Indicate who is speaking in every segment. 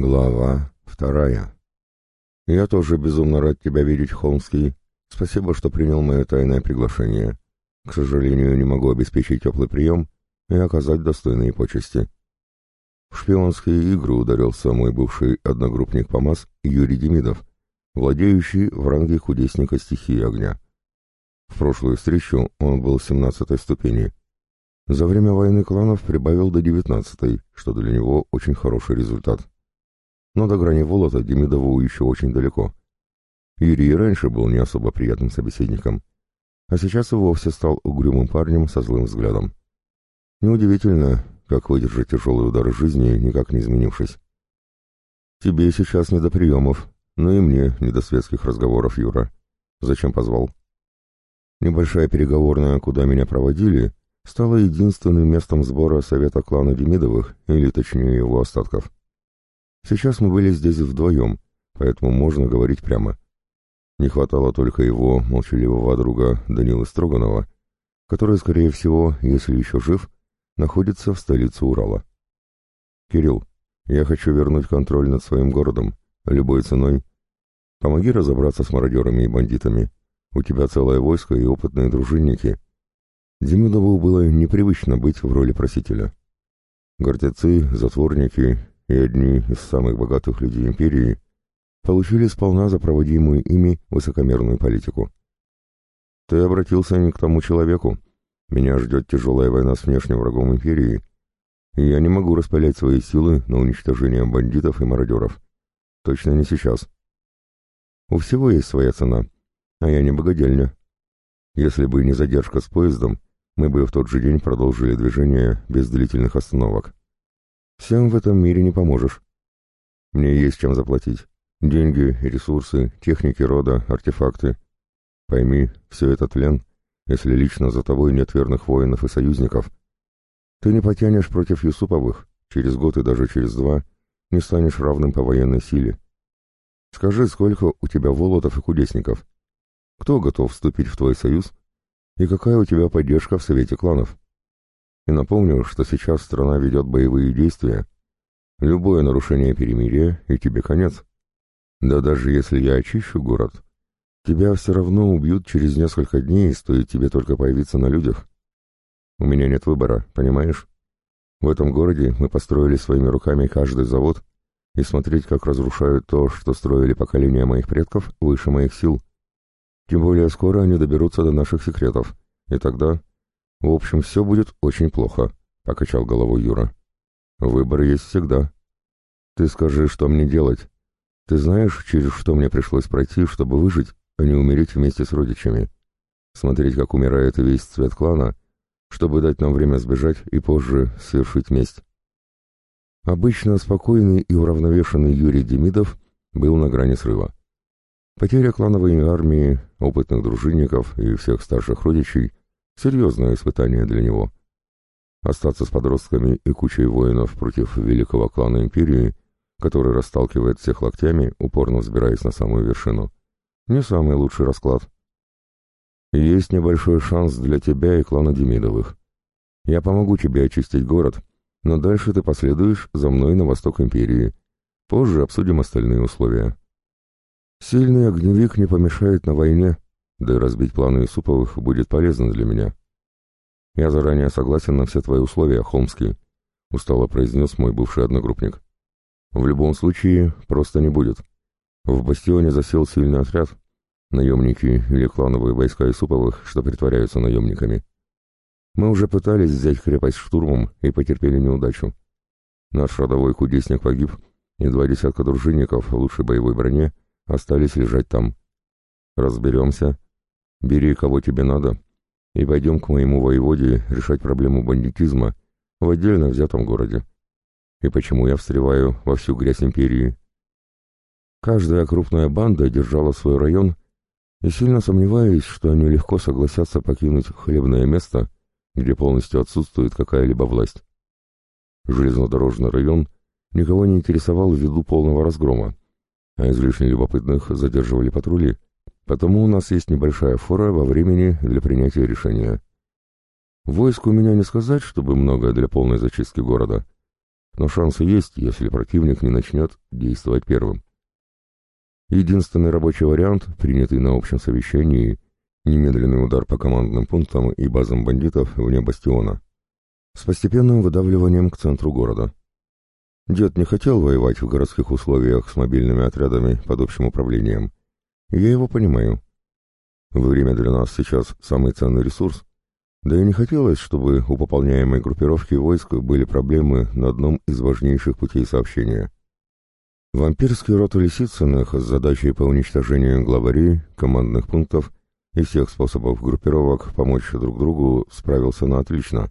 Speaker 1: Глава вторая. Я тоже безумно рад тебя видеть, Холмский. Спасибо, что принял мое тайное приглашение. К сожалению, не могу обеспечить теплый прием и оказать достойные почести. В шпионские игры ударился мой бывший одногруппник по МАС Юрий Демидов, владеющий в ранге кудесника стихии огня. В прошлую встречу он был 17 ступени. За время войны кланов прибавил до 19 что для него очень хороший результат но до грани Волота Демидову еще очень далеко. Юрий раньше был не особо приятным собеседником, а сейчас и вовсе стал угрюмым парнем со злым взглядом. Неудивительно, как выдержать тяжелые удары жизни, никак не изменившись. «Тебе сейчас не до приемов, но и мне не до светских разговоров, Юра. Зачем позвал?» Небольшая переговорная, куда меня проводили, стала единственным местом сбора совета клана Демидовых, или точнее его остатков. Сейчас мы были здесь вдвоем, поэтому можно говорить прямо. Не хватало только его молчаливого друга Данилы Строганова, который, скорее всего, если еще жив, находится в столице Урала. «Кирилл, я хочу вернуть контроль над своим городом, любой ценой. Помоги разобраться с мародерами и бандитами. У тебя целое войско и опытные дружинники». Демидову было непривычно быть в роли просителя. Гордецы, затворники и одни из самых богатых людей империи получили сполна за проводимую ими высокомерную политику. Ты обратился не к тому человеку. Меня ждет тяжелая война с внешним врагом империи, и я не могу распылять свои силы на уничтожение бандитов и мародеров. Точно не сейчас. У всего есть своя цена, а я не богадельня. Если бы не задержка с поездом, мы бы в тот же день продолжили движение без длительных остановок. Всем в этом мире не поможешь. Мне есть чем заплатить. Деньги, ресурсы, техники рода, артефакты. Пойми, все это тлен, если лично за тобой нет верных воинов и союзников. Ты не потянешь против Юсуповых, через год и даже через два не станешь равным по военной силе. Скажи, сколько у тебя волотов и кудесников? Кто готов вступить в твой союз? И какая у тебя поддержка в Совете кланов? И напомню, что сейчас страна ведет боевые действия. Любое нарушение перемирия, и тебе конец. Да даже если я очищу город, тебя все равно убьют через несколько дней, стоит тебе только появиться на людях. У меня нет выбора, понимаешь? В этом городе мы построили своими руками каждый завод, и смотреть, как разрушают то, что строили поколения моих предков, выше моих сил. Тем более скоро они доберутся до наших секретов, и тогда «В общем, все будет очень плохо», — покачал головой Юра. «Выбор есть всегда. Ты скажи, что мне делать. Ты знаешь, через что мне пришлось пройти, чтобы выжить, а не умереть вместе с родичами? Смотреть, как умирает весь цвет клана, чтобы дать нам время сбежать и позже совершить месть». Обычно спокойный и уравновешенный Юрий Демидов был на грани срыва. Потеря клановой армии, опытных дружинников и всех старших родичей Серьезное испытание для него. Остаться с подростками и кучей воинов против великого клана Империи, который расталкивает всех локтями, упорно взбираясь на самую вершину. Не самый лучший расклад. Есть небольшой шанс для тебя и клана Демидовых. Я помогу тебе очистить город, но дальше ты последуешь за мной на восток Империи. Позже обсудим остальные условия. Сильный огневик не помешает на войне, да и разбить планы Исуповых будет полезно для меня. Я заранее согласен на все твои условия, Холмский, устало произнес мой бывший одногруппник. В любом случае, просто не будет. В бастионе засел сильный отряд, наемники или клановые войска Исуповых, что притворяются наемниками. Мы уже пытались взять крепость штурмом и потерпели неудачу. Наш родовой кудесник погиб, и два десятка дружинников в лучшей боевой броне остались лежать там. Разберемся, Бери, кого тебе надо, и пойдем к моему воеводе решать проблему бандитизма в отдельно взятом городе. И почему я встреваю во всю грязь империи? Каждая крупная банда держала свой район, и сильно сомневаюсь, что они легко согласятся покинуть хлебное место, где полностью отсутствует какая-либо власть. Железнодорожный район никого не интересовал ввиду полного разгрома, а излишне любопытных задерживали патрули, Потому у нас есть небольшая фора во времени для принятия решения. Войск у меня не сказать, чтобы много для полной зачистки города. но шансы есть, если противник не начнет действовать первым. Единственный рабочий вариант, принятый на общем совещании, немедленный удар по командным пунктам и базам бандитов вне бастиона, с постепенным выдавливанием к центру города. Дед не хотел воевать в городских условиях с мобильными отрядами под общим управлением. Я его понимаю. Время для нас сейчас самый ценный ресурс, да и не хотелось, чтобы у пополняемой группировки войск были проблемы на одном из важнейших путей сообщения. Вампирский род Лисицыных с задачей по уничтожению главарей, командных пунктов и всех способов группировок помочь друг другу справился на отлично.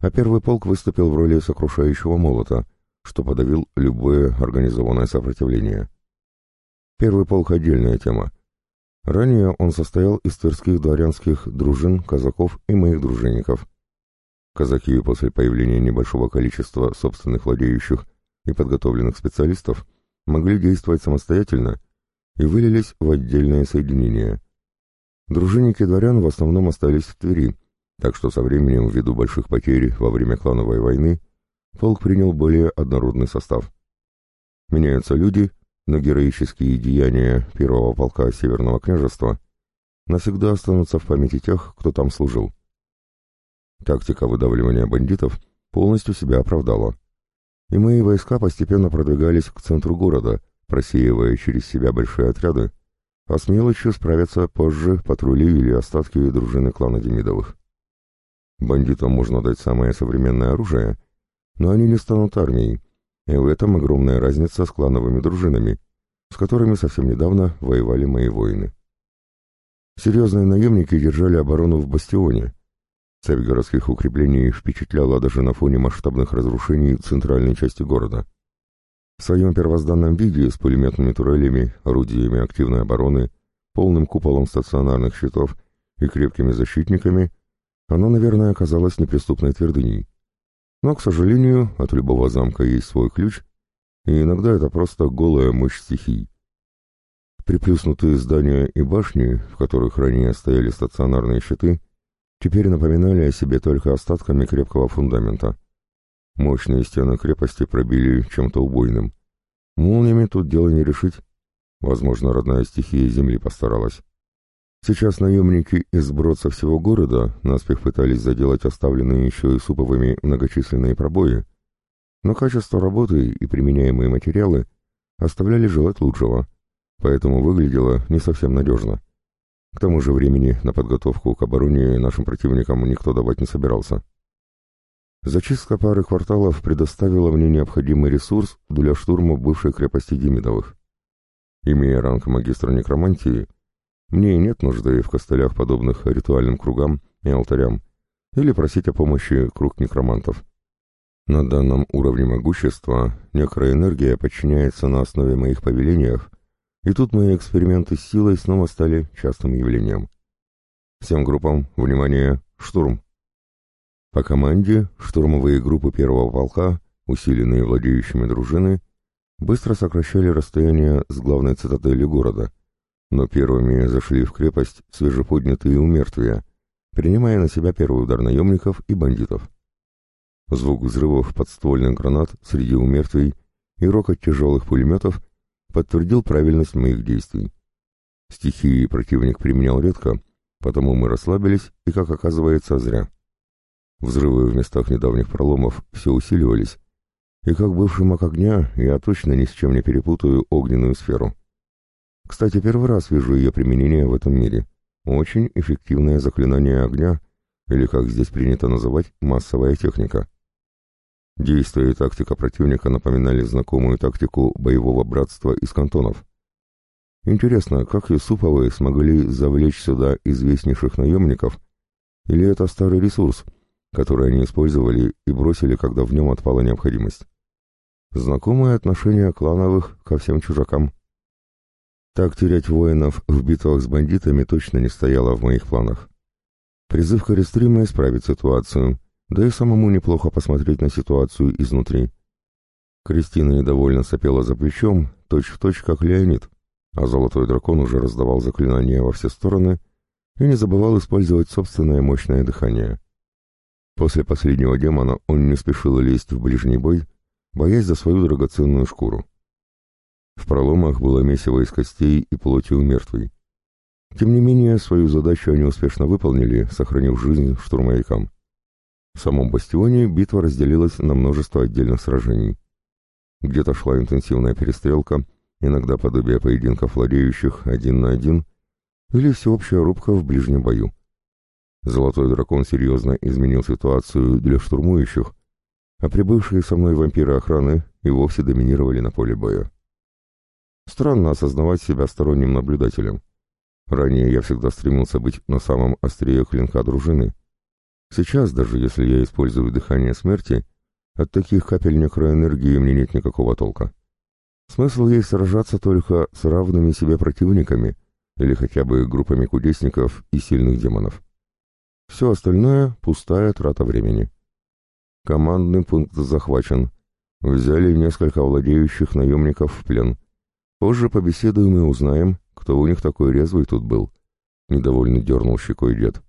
Speaker 1: А первый полк выступил в роли сокрушающего молота, что подавил любое организованное сопротивление. Первый полк — отдельная тема. Ранее он состоял из тверских дворянских дружин, казаков и моих дружинников. Казаки после появления небольшого количества собственных владеющих и подготовленных специалистов могли действовать самостоятельно и вылились в отдельное соединение. Дружинники дворян в основном остались в Твери, так что со временем, ввиду больших потерь во время клановой войны, полк принял более однородный состав. Меняются люди, но героические деяния первого полка Северного княжества навсегда останутся в памяти тех, кто там служил. Тактика выдавливания бандитов полностью себя оправдала и мои войска постепенно продвигались к центру города, просеивая через себя большие отряды, а с мелочью справятся позже патрули или остатки дружины клана Демидовых. Бандитам можно дать самое современное оружие, но они не станут армией, и в этом огромная разница с клановыми дружинами, с которыми совсем недавно воевали мои воины. Серьезные наемники держали оборону в бастионе, Цепь городских укреплений впечатляла даже на фоне масштабных разрушений центральной части города. В своем первозданном виде с пулеметными турелями, орудиями активной обороны, полным куполом стационарных щитов и крепкими защитниками, оно, наверное, оказалось неприступной твердыней. Но, к сожалению, от любого замка есть свой ключ, и иногда это просто голая мощь стихий. Приплюснутые здания и башни, в которых ранее стояли стационарные щиты, теперь напоминали о себе только остатками крепкого фундамента. Мощные стены крепости пробили чем-то убойным. Молниями тут дело не решить. Возможно, родная стихия земли постаралась. Сейчас наемники из брод всего города наспех пытались заделать оставленные еще и суповыми многочисленные пробои, но качество работы и применяемые материалы оставляли желать лучшего, поэтому выглядело не совсем надежно. К тому же времени на подготовку к обороне нашим противникам никто давать не собирался. Зачистка пары кварталов предоставила мне необходимый ресурс для штурма бывшей крепости Демидовых. Имея ранг магистра некромантии, мне нет нужды в костылях, подобных ритуальным кругам и алтарям, или просить о помощи круг некромантов. На данном уровне могущества некроэнергия подчиняется на основе моих повелениях и тут мои эксперименты с силой снова стали частым явлением. Всем группам, внимание, штурм! По команде штурмовые группы первого полка, усиленные владеющими дружины, быстро сокращали расстояние с главной цитаделью города, но первыми зашли в крепость свежеподнятые умертвия, принимая на себя первый удар наемников и бандитов. Звук взрывов подствольных гранат среди умертвий и рокот тяжелых пулеметов подтвердил правильность моих действий. Стихии противник применял редко, потому мы расслабились и, как оказывается, зря. Взрывы в местах недавних проломов все усиливались, и как бывший маг огня я точно ни с чем не перепутаю огненную сферу. Кстати, первый раз вижу ее применение в этом мире. Очень эффективное заклинание огня, или, как здесь принято называть, массовая техника. Действия и тактика противника напоминали знакомую тактику боевого братства из кантонов. Интересно, как Юсуповы смогли завлечь сюда известнейших наемников, или это старый ресурс, который они использовали и бросили, когда в нем отпала необходимость? Знакомое отношение клановых ко всем чужакам. Так терять воинов в битвах с бандитами точно не стояло в моих планах. Призыв Користрима исправить ситуацию, да и самому неплохо посмотреть на ситуацию изнутри. Кристина недовольно сопела за плечом, точь-в-точь, точь, как Леонид, а золотой дракон уже раздавал заклинания во все стороны и не забывал использовать собственное мощное дыхание. После последнего демона он не спешил лезть в ближний бой, боясь за свою драгоценную шкуру. В проломах было месиво из костей и плоти у. Тем не менее, свою задачу они успешно выполнили, сохранив жизнь штурмовикам. В самом бастионе битва разделилась на множество отдельных сражений. Где-то шла интенсивная перестрелка, иногда подобие поединков владеющих один на один, или всеобщая рубка в ближнем бою. Золотой дракон серьезно изменил ситуацию для штурмующих, а прибывшие со мной вампиры охраны и вовсе доминировали на поле боя. Странно осознавать себя сторонним наблюдателем. Ранее я всегда стремился быть на самом острие клинка дружины. Сейчас, даже если я использую дыхание смерти, от таких капель некроэнергии мне нет никакого толка. Смысл есть сражаться только с равными себе противниками или хотя бы группами кудесников и сильных демонов. Все остальное — пустая трата времени. Командный пункт захвачен. Взяли несколько владеющих наемников в плен. Позже побеседуем и узнаем, кто у них такой резвый тут был. Недовольно дернул щекой дед.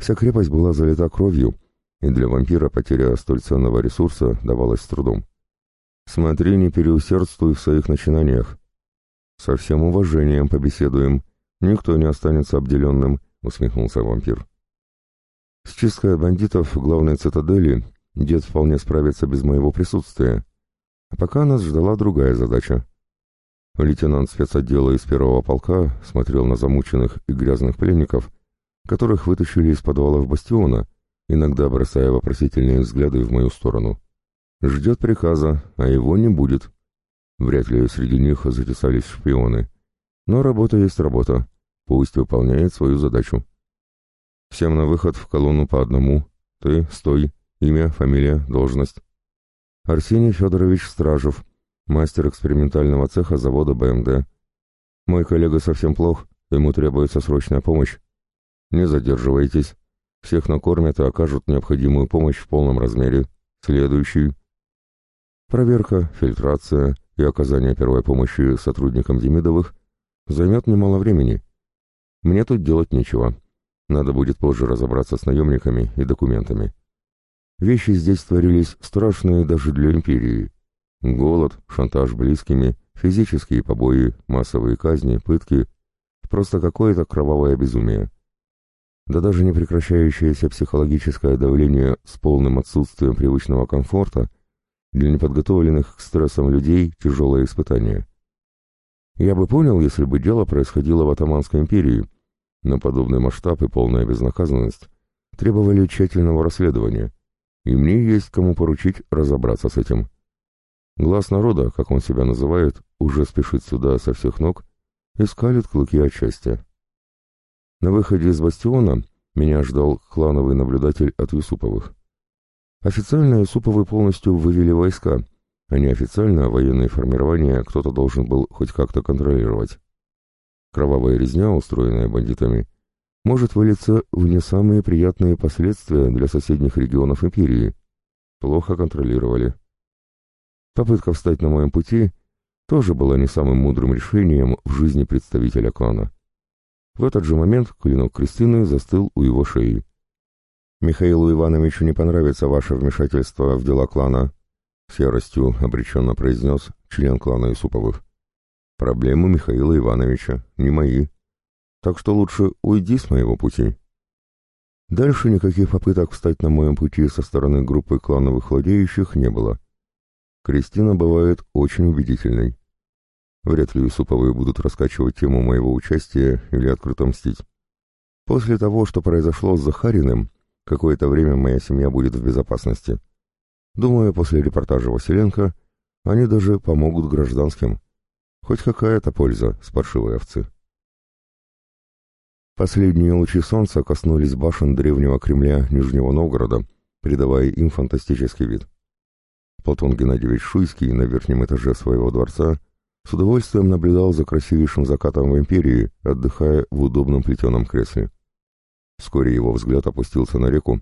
Speaker 1: Вся крепость была залита кровью, и для вампира потеря столь ценного ресурса давалась с трудом. Смотри, не переусердствуй в своих начинаниях. Со всем уважением побеседуем. Никто не останется обделенным, усмехнулся вампир. С чисткой бандитов главной цитадели дед вполне справится без моего присутствия. А пока нас ждала другая задача. Лейтенант спецотдела из первого полка смотрел на замученных и грязных пленников, которых вытащили из подвалов бастиона, иногда бросая вопросительные взгляды в мою сторону. Ждет приказа, а его не будет. Вряд ли среди них затесались шпионы. Но работа есть работа. Пусть выполняет свою задачу. Всем на выход в колонну по одному. Ты, стой, имя, фамилия, должность. Арсений Федорович Стражев, мастер экспериментального цеха завода БМД. Мой коллега совсем плох, ему требуется срочная помощь. Не задерживайтесь. Всех накормят и окажут необходимую помощь в полном размере. Следующий. Проверка, фильтрация и оказание первой помощи сотрудникам Демидовых займет немало времени. Мне тут делать нечего. Надо будет позже разобраться с наемниками и документами. Вещи здесь творились страшные даже для империи. Голод, шантаж близкими, физические побои, массовые казни, пытки. Просто какое-то кровавое безумие. Да даже непрекращающееся психологическое давление с полным отсутствием привычного комфорта для неподготовленных к стрессам людей тяжелое испытание. Я бы понял, если бы дело происходило в Атаманской империи, но подобный масштаб и полная безнаказанность требовали тщательного расследования, и мне есть кому поручить разобраться с этим. Глаз народа, как он себя называет, уже спешит сюда со всех ног и скалит клыки от счастья. На выходе из бастиона меня ждал клановый наблюдатель от Юсуповых. Официально Юсуповы полностью вывели войска, а неофициально военные формирования кто-то должен был хоть как-то контролировать. Кровавая резня, устроенная бандитами, может вылиться в не самые приятные последствия для соседних регионов империи. Плохо контролировали. Попытка встать на моем пути тоже была не самым мудрым решением в жизни представителя клана. В этот же момент клинок Кристины застыл у его шеи. «Михаилу Ивановичу не понравится ваше вмешательство в дела клана», — с яростью обреченно произнес член клана Исуповых. Проблемы Михаила Ивановича, не мои. Так что лучше уйди с моего пути. Дальше никаких попыток встать на моем пути со стороны группы клановых владеющих не было. Кристина бывает очень убедительной. Вряд ли Юсуповые будут раскачивать тему моего участия или открыто мстить. После того, что произошло с Захариным, какое-то время моя семья будет в безопасности. Думаю, после репортажа Василенко они даже помогут гражданским. Хоть какая-то польза с паршивой овцы. Последние лучи солнца коснулись башен древнего Кремля Нижнего Новгорода, придавая им фантастический вид. Платон Геннадьевич Шуйский на верхнем этаже своего дворца с удовольствием наблюдал за красивейшим закатом в империи, отдыхая в удобном плетеном кресле. Вскоре его взгляд опустился на реку,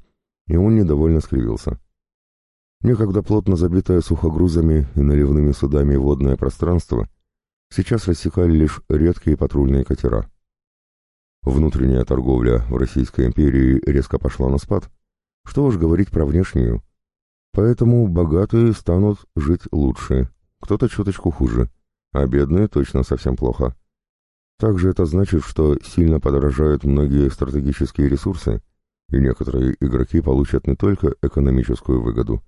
Speaker 1: и он недовольно скривился. Некогда плотно забитое сухогрузами и наливными судами водное пространство сейчас рассекали лишь редкие патрульные катера. Внутренняя торговля в Российской империи резко пошла на спад. Что уж говорить про внешнюю. Поэтому богатые станут жить лучше, кто-то чуточку хуже, а бедные точно совсем плохо. Также это значит, что сильно подорожают многие стратегические ресурсы, и некоторые игроки получат не только экономическую выгоду,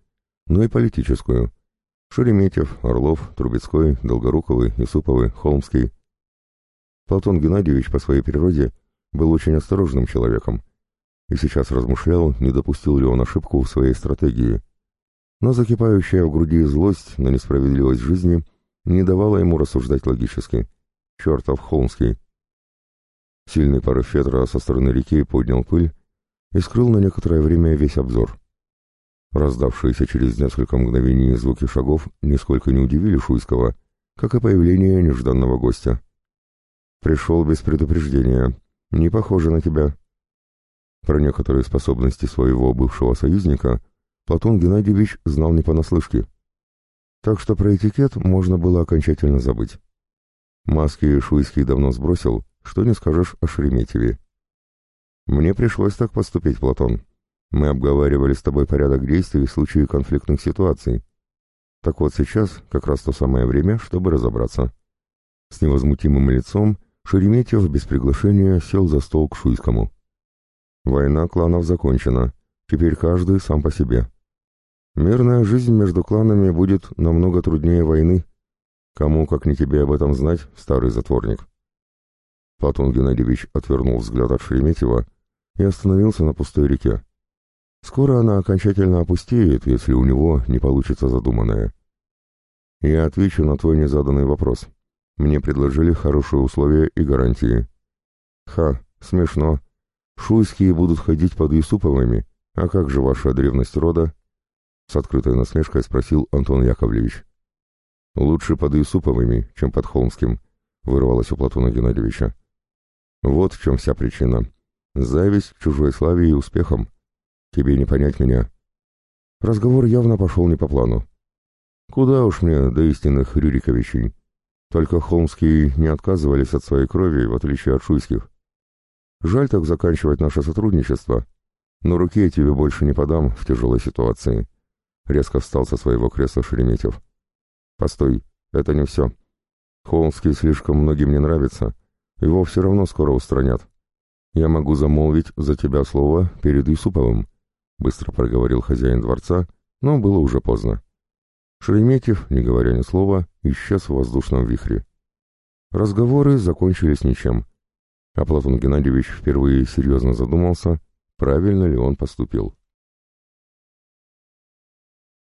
Speaker 1: но и политическую. Шереметьев, Орлов, Трубецкой, Долгоруковый, Исуповый, Холмский. Платон Геннадьевич по своей природе был очень осторожным человеком и сейчас размышлял, не допустил ли он ошибку в своей стратегии. Но закипающая в груди злость на несправедливость жизни не давала ему рассуждать логически. Чертов Холмский! Сильный порыв ветра со стороны реки поднял пыль и скрыл на некоторое время весь обзор. Раздавшиеся через несколько мгновений звуки шагов нисколько не удивили Шуйского, как и появление нежданного гостя. «Пришел без предупреждения. Не похоже на тебя». Про некоторые способности своего бывшего союзника Платон Геннадьевич знал не понаслышке. Так что про этикет можно было окончательно забыть. Маски Шуйский давно сбросил, что не скажешь о Шереметьеве. «Мне пришлось так поступить, Платон. Мы обговаривали с тобой порядок действий в случае конфликтных ситуаций. Так вот сейчас как раз то самое время, чтобы разобраться». С невозмутимым лицом Шереметьев без приглашения сел за стол к Шуйскому. «Война кланов закончена. Теперь каждый сам по себе. Мирная жизнь между кланами будет намного труднее войны. Кому, как не тебе, об этом знать, старый затворник?» Платон Геннадьевич отвернул взгляд от Шереметьева и остановился на пустой реке. Скоро она окончательно опустеет, если у него не получится задуманное. Я отвечу на твой незаданный вопрос. Мне предложили хорошие условия и гарантии. Ха, смешно. Шуйские будут ходить под Юсуповыми, а как же ваша древность рода? С открытой насмешкой спросил Антон Яковлевич. Лучше под Юсуповыми, чем под Холмским, вырвалось у Платона Геннадьевича. Вот в чем вся причина. Зависть чужой славе и успехам. Тебе не понять меня. Разговор явно пошел не по плану. Куда уж мне до истинных Рюриковичей. Только холмские не отказывались от своей крови, в отличие от шуйских. Жаль так заканчивать наше сотрудничество, но руки я тебе больше не подам в тяжелой ситуации. Резко встал со своего кресла Шереметьев. Постой, это не все. Холмский слишком многим не нравится, его все равно скоро устранят. Я могу замолвить за тебя слово перед Юсуповым, быстро проговорил хозяин дворца, но было уже поздно. Шереметьев, не говоря ни слова, исчез в воздушном вихре. Разговоры закончились ничем, а Платон Геннадьевич впервые серьезно задумался, правильно ли он поступил.